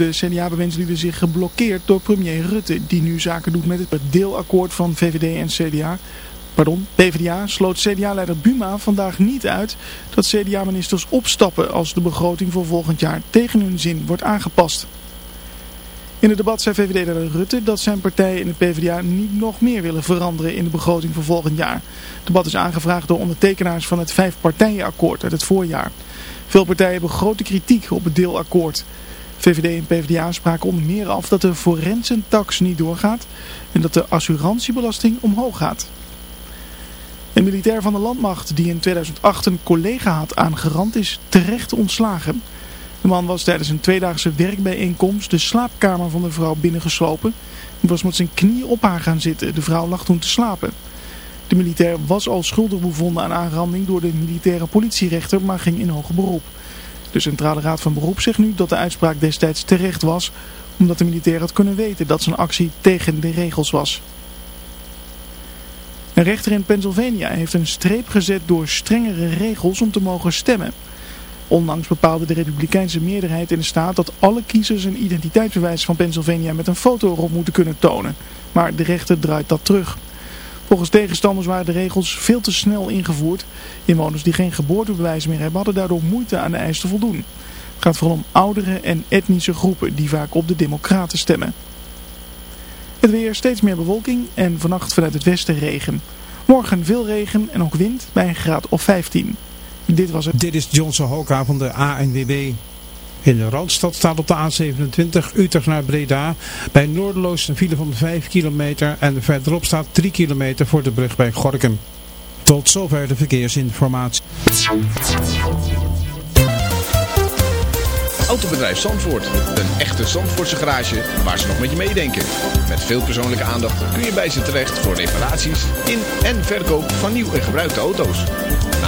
de CDA-bewindslieden zich geblokkeerd door premier Rutte, die nu zaken doet met het deelakkoord van VVD en CDA. Pardon, PvdA sloot CDA-leider Buma vandaag niet uit dat CDA-ministers opstappen als de begroting voor volgend jaar tegen hun zin wordt aangepast. In het debat zei VVD-leider Rutte dat zijn partij in de PvdA niet nog meer willen veranderen in de begroting voor volgend jaar. Het debat is aangevraagd door ondertekenaars van het vijfpartijenakkoord uit het voorjaar. Veel partijen hebben grote kritiek op het deelakkoord. VVD en PvdA spraken onder meer af dat de forensentax niet doorgaat en dat de assurantiebelasting omhoog gaat. Een militair van de landmacht die in 2008 een collega had aangerand is terecht ontslagen. De man was tijdens een tweedaagse werkbijeenkomst de slaapkamer van de vrouw binnengeslopen en was met zijn knie op haar gaan zitten. De vrouw lag toen te slapen. De militair was al schuldig bevonden aan aanranding door de militaire politierechter, maar ging in hoger beroep. De Centrale Raad van Beroep zegt nu dat de uitspraak destijds terecht was, omdat de militair had kunnen weten dat zijn actie tegen de regels was. Een rechter in Pennsylvania heeft een streep gezet door strengere regels om te mogen stemmen. Onlangs bepaalde de republikeinse meerderheid in de staat dat alle kiezers een identiteitsbewijs van Pennsylvania met een foto erop moeten kunnen tonen. Maar de rechter draait dat terug. Volgens tegenstanders waren de regels veel te snel ingevoerd. Inwoners die geen geboortebewijs meer hebben hadden daardoor moeite aan de eis te voldoen. Het gaat vooral om oudere en etnische groepen die vaak op de democraten stemmen. Het weer steeds meer bewolking en vannacht vanuit het westen regen. Morgen veel regen en ook wind bij een graad of 15. Dit was het. Dit is Johnson Hoka van de ANWB. In de Randstad staat op de A27 Utrecht naar Breda. Bij Noorderloos een file van 5 kilometer en verderop staat 3 kilometer voor de brug bij Gorkum. Tot zover de verkeersinformatie. Autobedrijf Zandvoort. Een echte Zandvoortse garage waar ze nog met je meedenken. Met veel persoonlijke aandacht kun je bij ze terecht voor reparaties in en verkoop van nieuw en gebruikte auto's.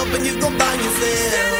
Yourself and you gon' find yourself.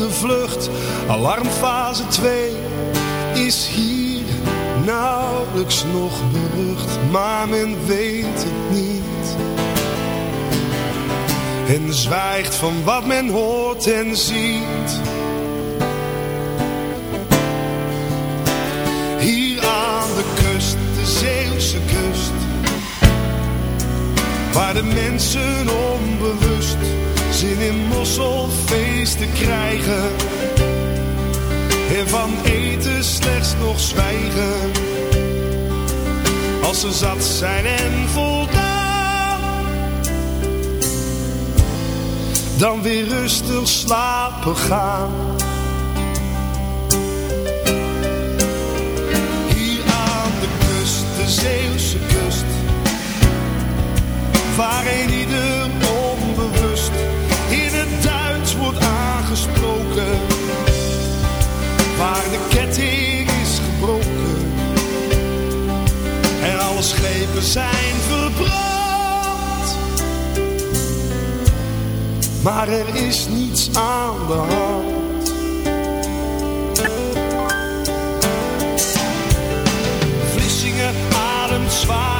De vlucht. Alarmfase 2 is hier nauwelijks nog berucht, maar men weet het niet. En zwijgt van wat men hoort en ziet. Hier aan de kust, de Zeeuwse kust. Waar de mensen zin in mosselfeesten krijgen. En van eten slechts nog zwijgen. Als ze zat zijn en voldaan. Dan weer rustig slapen gaan. Hier aan de kust, de Zeeuwse kust. Waar een ieder aangesproken. Waar de ketting is gebroken. En alle schepen zijn verbrand. Maar er is niets aan de hand. Vlissingen ademt zwaar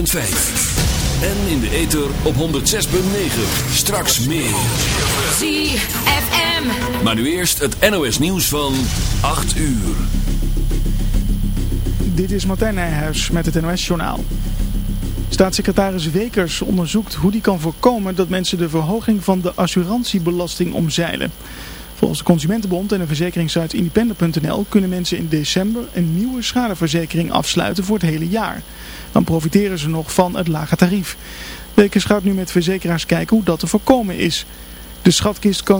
104.5. En in de ether op 106.9. Straks meer. ZFM. Maar nu eerst het NOS nieuws van 8 uur. Dit is Martijn Nijhuis met het NOS-journaal. Staatssecretaris Wekers onderzoekt hoe die kan voorkomen dat mensen de verhoging van de assurantiebelasting omzeilen. Volgens de Consumentenbond en de verzekeringssite independent.nl kunnen mensen in december een nieuwe schadeverzekering afsluiten voor het hele jaar. Dan profiteren ze nog van het lage tarief. Wekers gaat nu met verzekeraars kijken hoe dat te voorkomen is. De schatkist kan